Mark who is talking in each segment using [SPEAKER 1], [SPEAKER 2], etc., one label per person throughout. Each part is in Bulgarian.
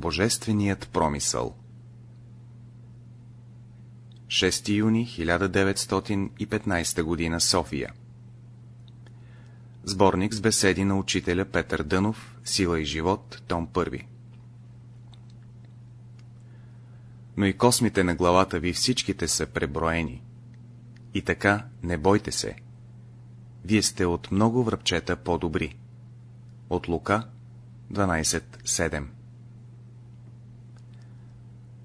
[SPEAKER 1] Божественият промисъл 6 юни 1915 г. София Сборник с беседи на учителя Петър Дънов Сила и живот, том 1 Но и космите на главата ви всичките са преброени. И така, не бойте се. Вие сте от много връбчета по-добри. От Лука 12.7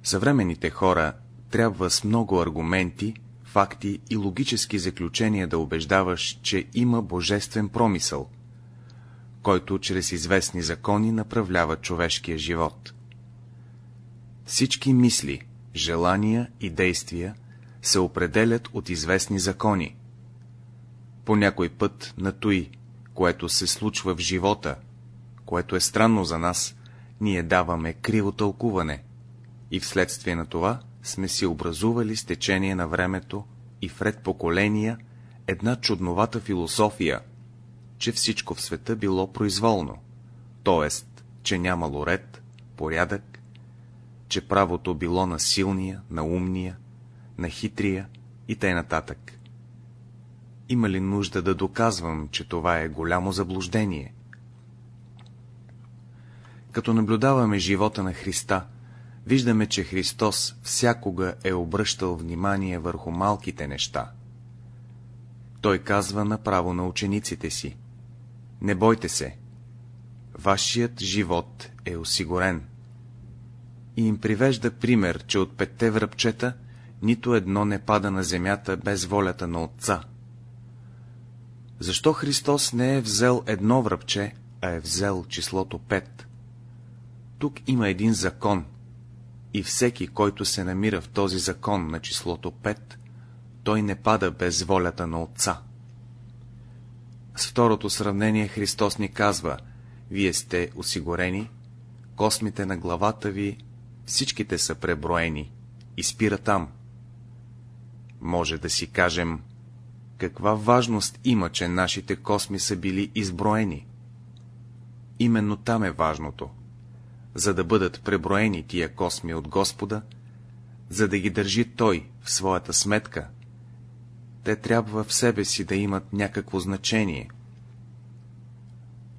[SPEAKER 1] Съвременните хора трябва с много аргументи, факти и логически заключения да убеждаваш, че има божествен промисъл, който чрез известни закони направлява човешкия живот. Всички мисли, желания и действия се определят от известни закони. По някой път на той, което се случва в живота, което е странно за нас, ние даваме криво тълкуване и вследствие на това сме си образували с течение на времето и вред поколения една чудновата философия, че всичко в света било произволно, т.е. че нямало ред, порядък, че правото било на силния, на умния, на хитрия и т.н. нататък. Има ли нужда да доказвам, че това е голямо заблуждение? Като наблюдаваме живота на Христа, виждаме, че Христос всякога е обръщал внимание върху малките неща. Той казва направо на учениците си, не бойте се, вашият живот е осигурен. И им привежда пример, че от петте връбчета нито едно не пада на земята без волята на Отца. Защо Христос не е взел едно връбче, а е взел числото пет? Тук има един закон, и всеки, който се намира в този закон на числото 5, той не пада без волята на Отца. С второто сравнение Христос ни казва, вие сте осигурени, космите на главата ви, всичките са преброени и спира там. Може да си кажем, каква важност има, че нашите косми са били изброени. Именно там е важното за да бъдат преброени тия косми от Господа, за да ги държи Той в своята сметка, те трябва в себе си да имат някакво значение.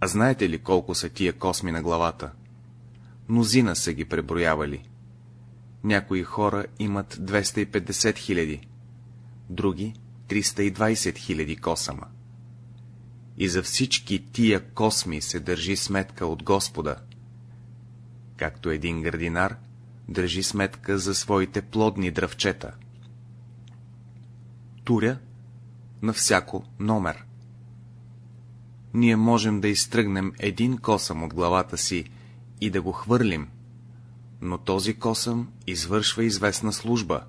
[SPEAKER 1] А знаете ли колко са тия косми на главата? Мнозина са ги преброявали. Някои хора имат 250 хиляди, други 320 хиляди косама. И за всички тия косми се държи сметка от Господа, както един градинар държи сметка за своите плодни дръвчета. Туря на всяко номер. Ние можем да изтръгнем един косъм от главата си и да го хвърлим, но този косъм извършва известна служба,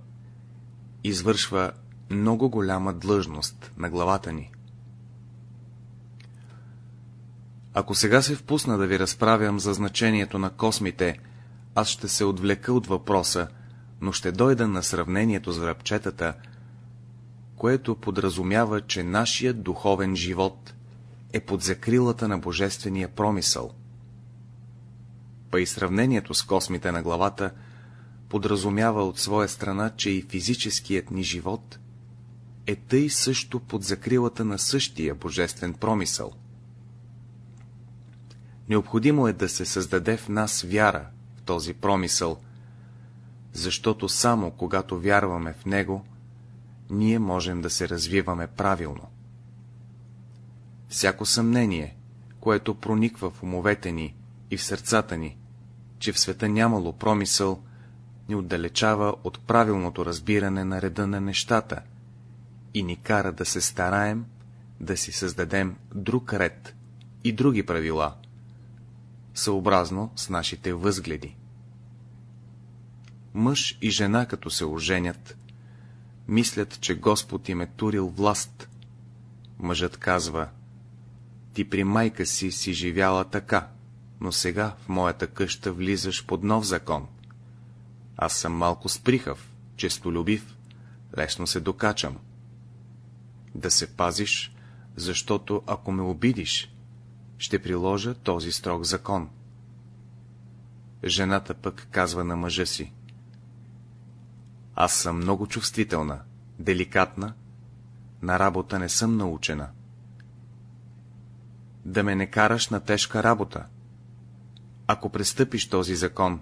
[SPEAKER 1] извършва много голяма длъжност на главата ни. Ако сега се впусна да ви разправям за значението на космите, аз ще се отвлека от въпроса, но ще дойда на сравнението с връбчетата, което подразумява, че нашият духовен живот е под закрилата на божествения промисъл. Па и сравнението с космите на главата подразумява от своя страна, че и физическият ни живот е тъй също под закрилата на същия божествен промисъл. Необходимо е да се създаде в нас вяра в този промисъл, защото само когато вярваме в него, ние можем да се развиваме правилно. Всяко съмнение, което прониква в умовете ни и в сърцата ни, че в света нямало промисъл, ни отдалечава от правилното разбиране на реда на нещата и ни кара да се стараем да си създадем друг ред и други правила, съобразно с нашите възгледи. Мъж и жена, като се оженят, мислят, че Господ им е турил власт. Мъжът казва, ти при майка си си живяла така, но сега в моята къща влизаш под нов закон. Аз съм малко сприхав, честолюбив, лесно се докачам. Да се пазиш, защото ако ме обидиш, ще приложа този строг закон. жената пък казва на мъжа си. Аз съм много чувствителна, деликатна, на работа не съм научена. Да ме не караш на тежка работа. Ако престъпиш този закон,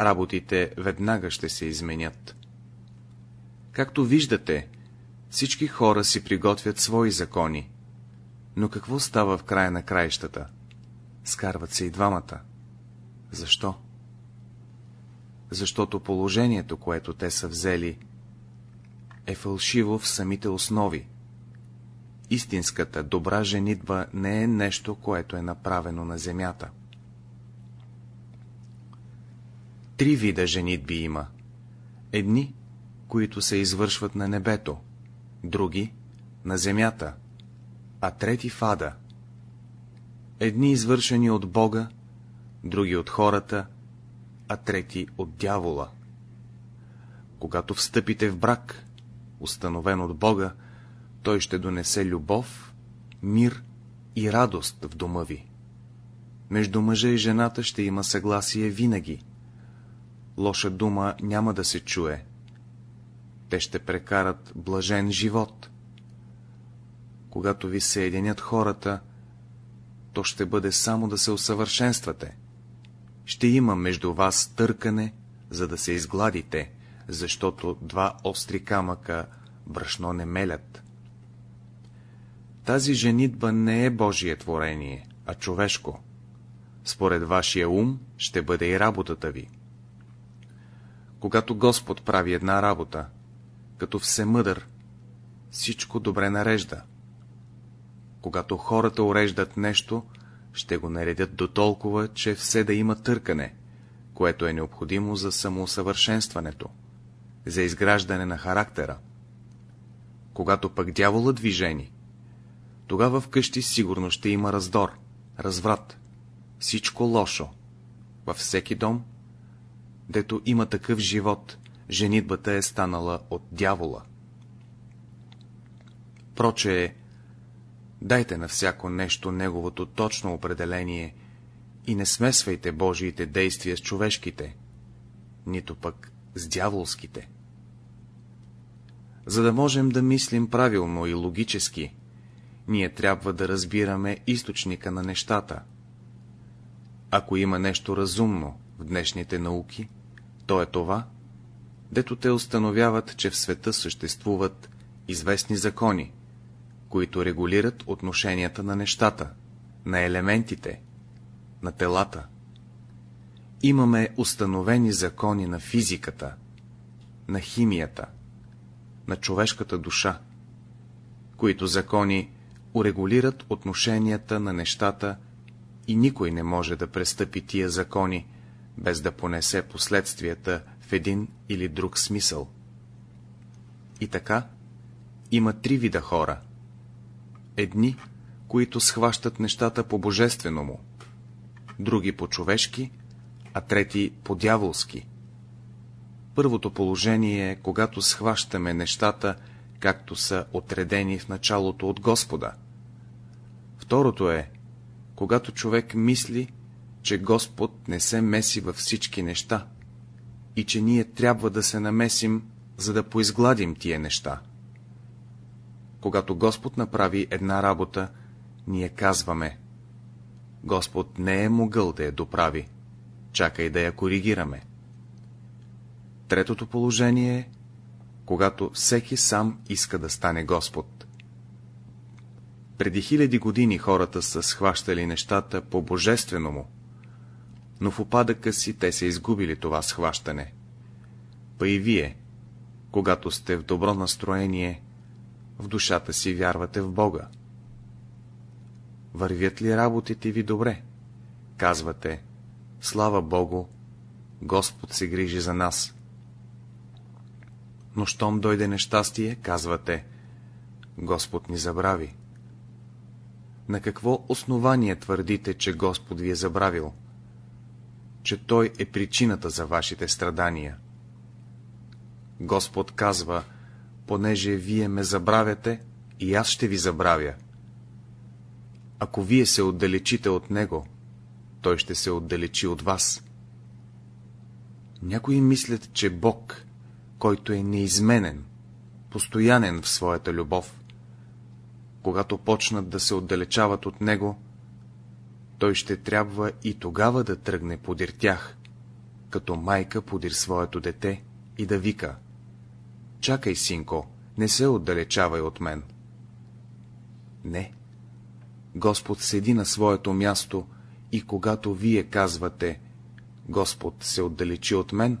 [SPEAKER 1] работите веднага ще се изменят. Както виждате, всички хора си приготвят свои закони. Но какво става в края на краищата? Скарват се и двамата. Защо? Защото положението, което те са взели, е фалшиво в самите основи. Истинската добра женитба не е нещо, което е направено на земята. Три вида женитби има. Едни, които се извършват на небето, други — на земята, а трети в ада. Едни извършени от Бога, други от хората, а трети от дявола. Когато встъпите в брак, установен от Бога, той ще донесе любов, мир и радост в дома ви. Между мъжа и жената ще има съгласие винаги. Лоша дума няма да се чуе. Те ще прекарат блажен живот. Когато ви се единят хората, то ще бъде само да се усъвършенствате. Ще има между вас търкане, за да се изгладите, защото два остри камъка брашно не мелят. Тази женитба не е Божие творение, а човешко. Според вашия ум ще бъде и работата ви. Когато Господ прави една работа, като всемъдър, всичко добре нарежда. Когато хората уреждат нещо, ще го наредят до толкова, че все да има търкане, което е необходимо за самоусъвършенстването, за изграждане на характера. Когато пък дяволът движени, тогава вкъщи сигурно ще има раздор, разврат, всичко лошо. Във всеки дом, дето има такъв живот, женитбата е станала от дявола. Проче е, дайте на всяко нещо неговото точно определение и не смесвайте Божиите действия с човешките, нито пък с дяволските. За да можем да мислим правилно и логически, ние трябва да разбираме източника на нещата. Ако има нещо разумно в днешните науки, то е това, дето те установяват, че в света съществуват известни закони, които регулират отношенията на нещата, на елементите, на телата. Имаме установени закони на физиката, на химията, на човешката душа, които закони урегулират отношенията на нещата и никой не може да престъпи тия закони, без да понесе последствията в един или друг смисъл. И така, има три вида хора. Едни, които схващат нещата по-божествено други по-човешки, а трети по-дяволски. Първото положение е, когато схващаме нещата, както са отредени в началото от Господа. Второто е, когато човек мисли, че Господ не се меси във всички неща и че ние трябва да се намесим, за да поизгладим тия неща. Когато Господ направи една работа, ние казваме Господ не е могъл да я доправи, чакай да я коригираме. Третото положение е, когато всеки сам иска да стане Господ. Преди хиляди години хората са схващали нещата по божествено му, но в опадъка си те са изгубили това схващане. Па и вие, когато сте в добро настроение, в душата си вярвате в Бога. Вървят ли работите ви добре? Казвате, слава Богу, Господ се грижи за нас. Но щом дойде нещастие, казвате, Господ ни забрави. На какво основание твърдите, че Господ ви е забравил? Че Той е причината за вашите страдания. Господ казва, понеже вие ме забравяте, и аз ще ви забравя. Ако вие се отдалечите от Него, Той ще се отдалечи от вас. Някои мислят, че Бог, който е неизменен, постоянен в своята любов, когато почнат да се отдалечават от Него, той ще трябва и тогава да тръгне подир тях, като майка подир своето дете и да вика Чакай, синко, не се отдалечавай от мен. Не. Господ седи на своето място и когато вие казвате Господ се отдалечи от мен,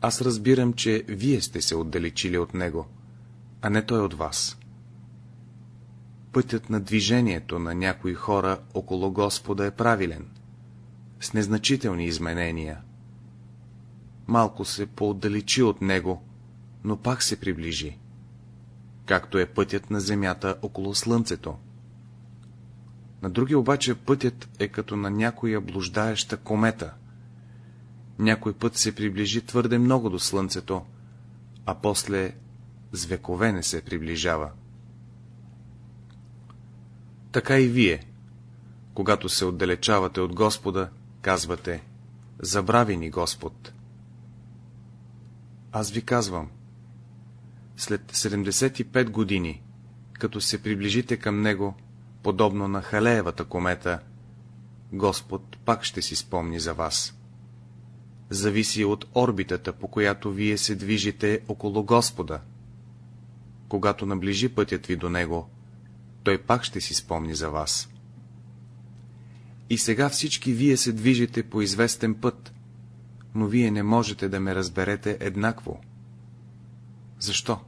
[SPEAKER 1] аз разбирам, че вие сте се отдалечили от Него, а не Той от вас. Пътят на движението на някои хора около Господа е правилен, с незначителни изменения. Малко се поотдалечи от Него, но пак се приближи, както е пътят на Земята около Слънцето. На други обаче пътят е като на някоя блуждаеща комета. Някой път се приближи твърде много до Слънцето, а после с векове не се приближава. Така и вие, когато се отдалечавате от Господа, казвате, забрави ни Господ. Аз ви казвам, след 75 години, като се приближите към Него, подобно на Халеевата комета, Господ пак ще си спомни за вас. Зависи от орбитата, по която вие се движите около Господа. Когато наближи пътят ви до Него, Той пак ще си спомни за вас. И сега всички вие се движите по известен път, но вие не можете да ме разберете еднакво. Защо?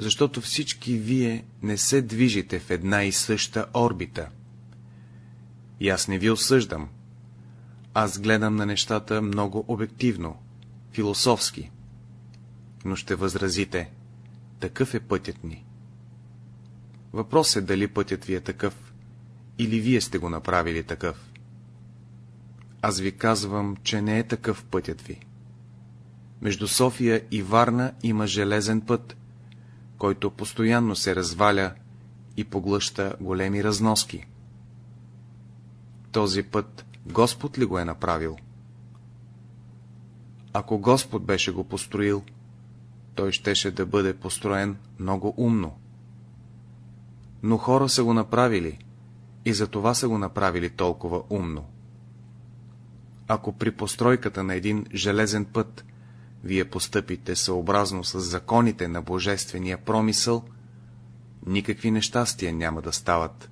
[SPEAKER 1] защото всички вие не се движите в една и съща орбита. И аз не ви осъждам. Аз гледам на нещата много обективно, философски. Но ще възразите, такъв е пътят ни. Въпрос е дали пътят ви е такъв, или вие сте го направили такъв. Аз ви казвам, че не е такъв пътят ви. Между София и Варна има железен път, който постоянно се разваля и поглъща големи разноски. Този път Господ ли го е направил? Ако Господ беше го построил, той щеше да бъде построен много умно. Но хора са го направили и за това са го направили толкова умно. Ако при постройката на един железен път вие постъпите съобразно с законите на божествения промисъл, никакви нещастия няма да стават.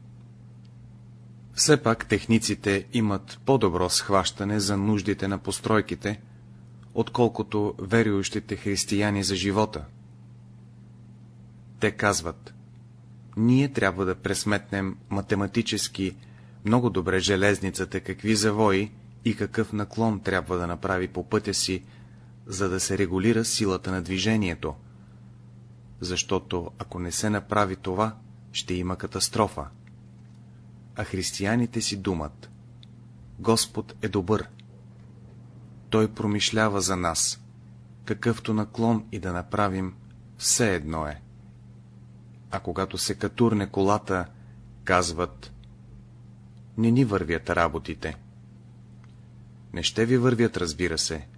[SPEAKER 1] Все пак техниците имат по-добро схващане за нуждите на постройките, отколкото верующите християни за живота. Те казват, ние трябва да пресметнем математически много добре железницата, какви завои и какъв наклон трябва да направи по пътя си, за да се регулира силата на движението, защото ако не се направи това, ще има катастрофа. А християните си думат, Господ е добър. Той промишлява за нас, какъвто наклон и да направим, все едно е. А когато се катурне колата, казват, не ни вървят работите. Не ще ви вървят, разбира се,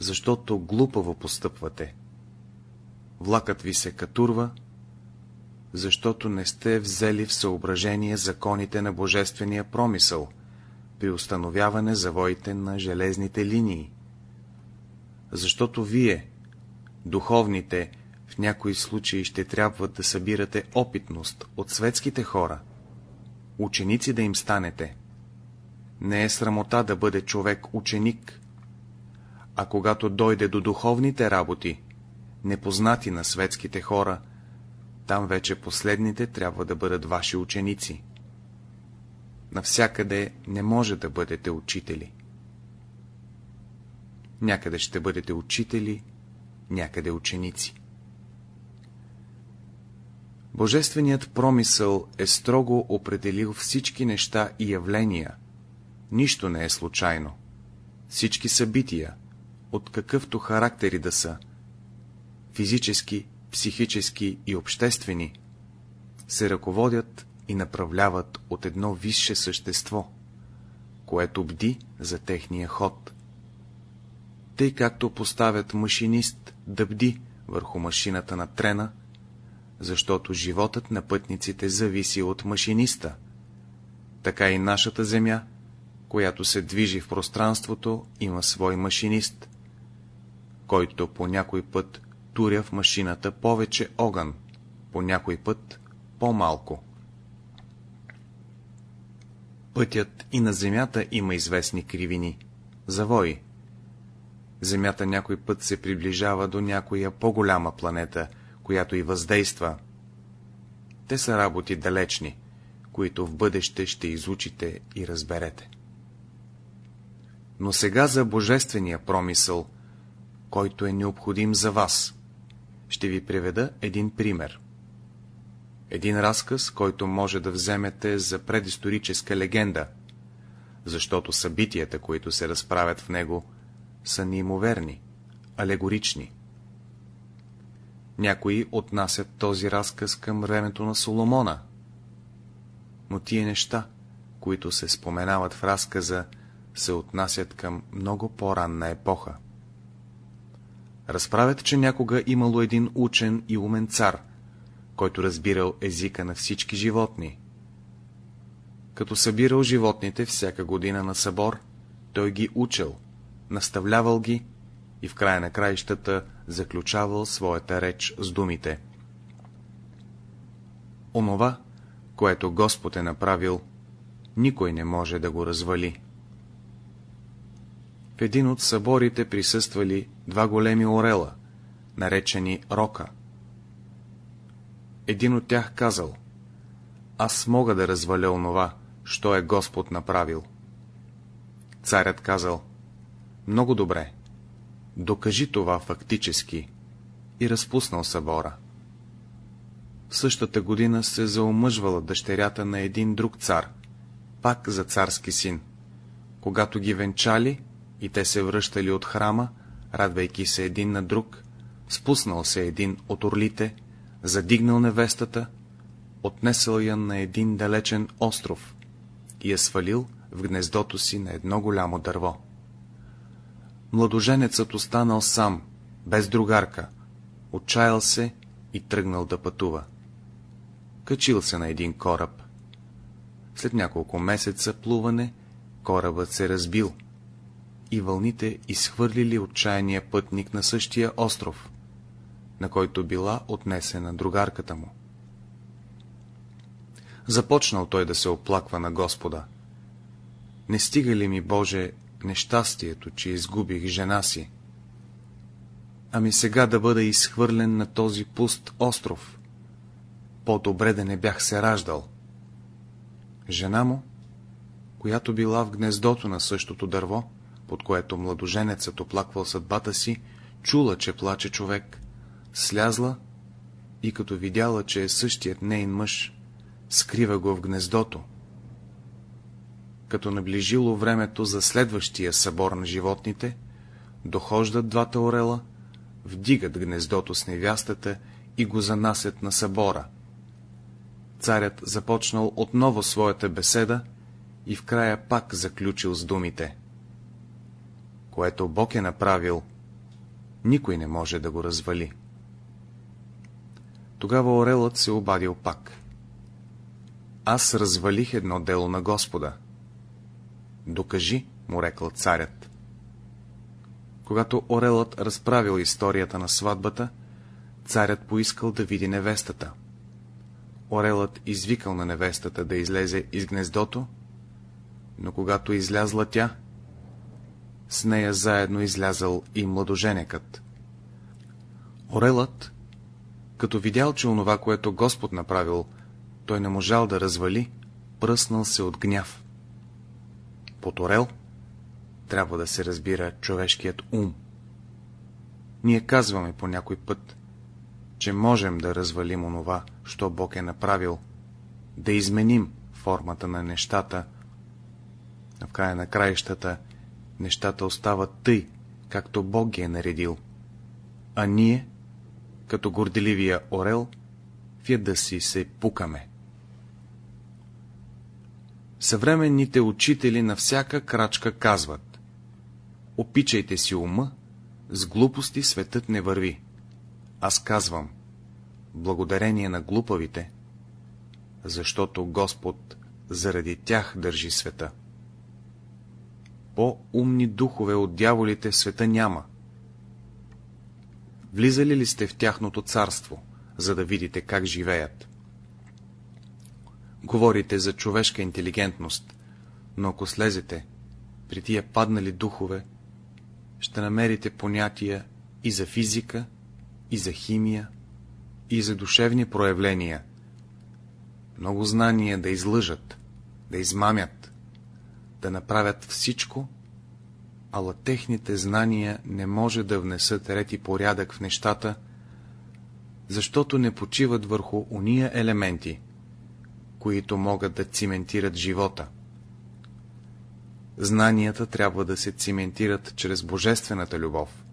[SPEAKER 1] защото глупаво постъпвате. Влакът ви се катурва, защото не сте взели в съображение законите на божествения промисъл при установяване завоите на железните линии. Защото вие, духовните, в някои случаи ще трябва да събирате опитност от светските хора, ученици да им станете. Не е срамота да бъде човек ученик, а когато дойде до духовните работи, непознати на светските хора, там вече последните трябва да бъдат ваши ученици. Навсякъде не може да бъдете учители. Някъде ще бъдете учители, някъде ученици. Божественият промисъл е строго определил всички неща и явления. Нищо не е случайно. Всички събития, от какъвто характери да са, физически, психически и обществени, се ръководят и направляват от едно висше същество, което бди за техния ход. Тъй както поставят машинист да бди върху машината на трена, защото животът на пътниците зависи от машиниста, така и нашата земя, която се движи в пространството, има свой машинист, който по някой път туря в машината повече огън, по някой път по-малко. Пътят и на земята има известни кривини, завои. Земята някой път се приближава до някоя по-голяма планета, която и въздейства. Те са работи далечни, които в бъдеще ще изучите и разберете. Но сега за божествения промисъл, който е необходим за вас. Ще ви приведа един пример. Един разказ, който може да вземете за предисторическа легенда, защото събитията, които се разправят в него, са неимоверни, алегорични. Някои отнасят този разказ към времето на Соломона, но тия неща, които се споменават в разказа, се отнасят към много по-ранна епоха. Разправят, че някога имало един учен и умен цар, който разбирал езика на всички животни. Като събирал животните всяка година на събор, той ги учил, наставлявал ги и в края на краищата заключавал своята реч с думите. Онова, което Господ е направил, никой не може да го развали. Един от съборите присъствали два големи орела, наречени Рока. Един от тях казал, аз мога да разваля онова, що е Господ направил. Царят казал, много добре, докажи това фактически и разпуснал събора. В същата година се заомъжвала дъщерята на един друг цар, пак за царски син. Когато ги венчали и те се връщали от храма, радвайки се един на друг, спуснал се един от орлите, задигнал невестата, отнесъл я на един далечен остров и я свалил в гнездото си на едно голямо дърво. Младоженецът останал сам, без другарка, отчаял се и тръгнал да пътува. Качил се на един кораб. След няколко месеца плуване, корабът се разбил и вълните изхвърлили отчаяния пътник на същия остров, на който била отнесена другарката му. Започнал той да се оплаква на Господа. Не стига ли ми, Боже, нещастието, че изгубих жена си? Ами сега да бъда изхвърлен на този пуст остров. По-добре да не бях се раждал. Жена му, която била в гнездото на същото дърво, под което младоженецът оплаквал съдбата си, чула, че плаче човек, слязла и като видяла, че е същият нейн мъж, скрива го в гнездото. Като наближило времето за следващия събор на животните, дохождат двата орела, вдигат гнездото с невястата и го занасят на събора. Царят започнал отново своята беседа и в края пак заключил с думите което Бог е направил, никой не може да го развали. Тогава орелът се обадил пак. Аз развалих едно дело на Господа. Докажи, му рекал царят. Когато орелът разправил историята на сватбата, царят поискал да види невестата. Орелът извикал на невестата да излезе из гнездото, но когато излязла тя, с нея заедно излязал и младоженекът. Орелът, като видял, че онова, което Господ направил, той не можал да развали, пръснал се от гняв. Под орел трябва да се разбира човешкият ум. Ние казваме по някой път, че можем да развалим онова, що Бог е направил, да изменим формата на нещата, а в края на краищата нещата остават тъй, както Бог ги е наредил. А ние, като горделивия орел, в яда си се пукаме. Съвременните учители на всяка крачка казват Опичайте си ума, с глупости светът не върви. Аз казвам, благодарение на глупавите, защото Господ заради тях държи света. По-умни духове от дяволите в света няма. Влизали ли сте в тяхното царство, за да видите как живеят? Говорите за човешка интелигентност, но ако слезете при тия паднали духове, ще намерите понятия и за физика, и за химия, и за душевни проявления. Много знания да излъжат, да измамят, да направят всичко, ала техните знания не може да внесат ред и порядък в нещата, защото не почиват върху уния елементи, които могат да циментират живота. Знанията трябва да се циментират чрез божествената любов.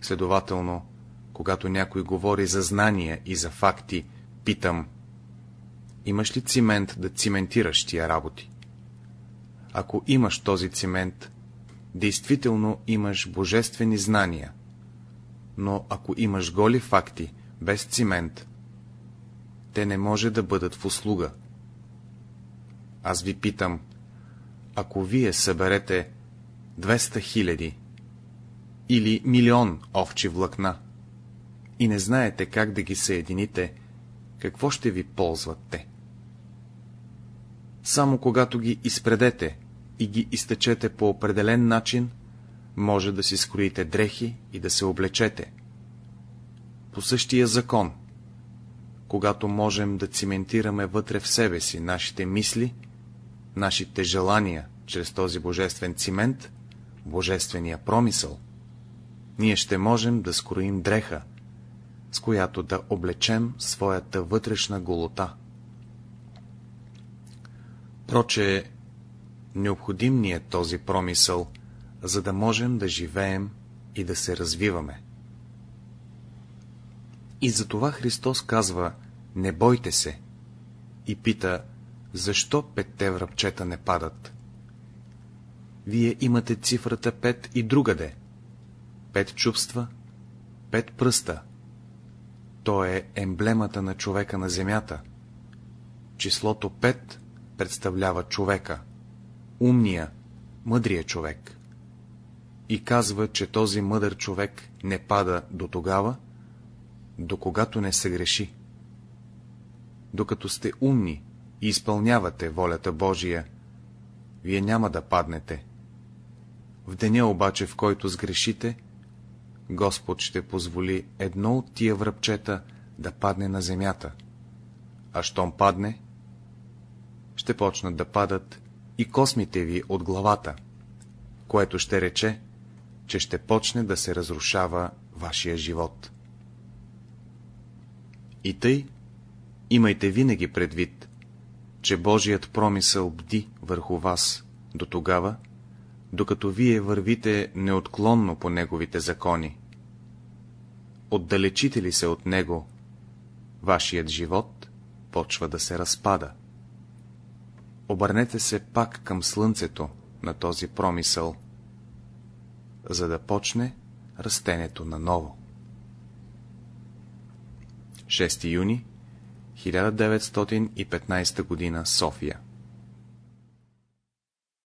[SPEAKER 1] Следователно, когато някой говори за знания и за факти, питам, имаш ли цимент да циментираш тия работи? Ако имаш този цимент, действително имаш божествени знания, но ако имаш голи факти, без цимент, те не може да бъдат в услуга. Аз ви питам, ако вие съберете 200 хиляди или милион овчи влакна и не знаете как да ги съедините, какво ще ви ползват те? Само когато ги изпредете и ги изтечете по определен начин, може да си скроите дрехи и да се облечете. По същия закон, когато можем да циментираме вътре в себе си нашите мисли, нашите желания чрез този божествен цимент, божествения промисъл, ние ще можем да скроим дреха, с която да облечем своята вътрешна голота. Проче, необходим ни е този промисъл, за да можем да живеем и да се развиваме. И затова Христос казва, не бойте се, и пита, защо петте връбчета не падат? Вие имате цифрата пет и другаде. Пет чувства, пет пръста. То е емблемата на човека на земята. Числото пет представлява човека, умния, мъдрия човек. И казва, че този мъдър човек не пада до тогава, до когато не се греши. Докато сте умни и изпълнявате волята Божия, вие няма да паднете. В деня обаче, в който сгрешите, Господ ще позволи едно от тия връбчета да падне на земята, а щом падне, ще почнат да падат и космите ви от главата, което ще рече, че ще почне да се разрушава вашия живот. И тъй, имайте винаги предвид, че Божият промисъл бди върху вас до тогава, докато вие вървите неотклонно по неговите закони. Отдалечите ли се от него, вашият живот почва да се разпада. Обърнете се пак към слънцето на този промисъл, за да почне растението на ново. 6 юни 1915 г. София